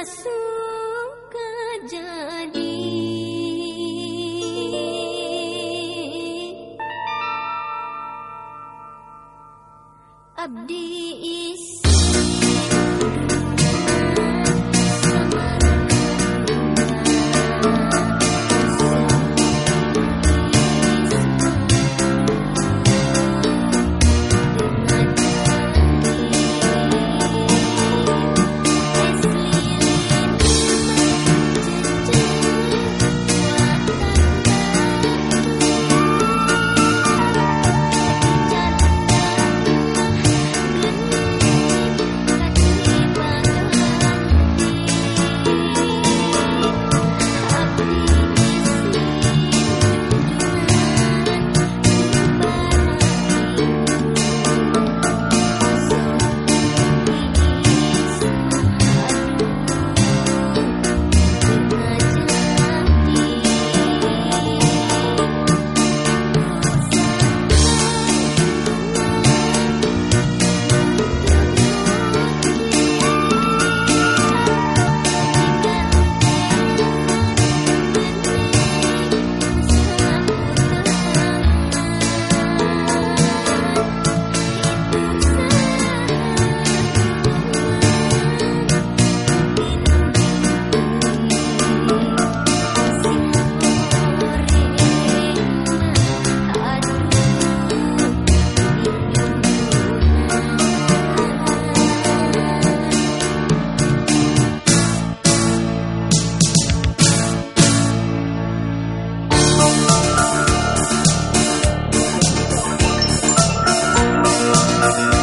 kasus Thank you.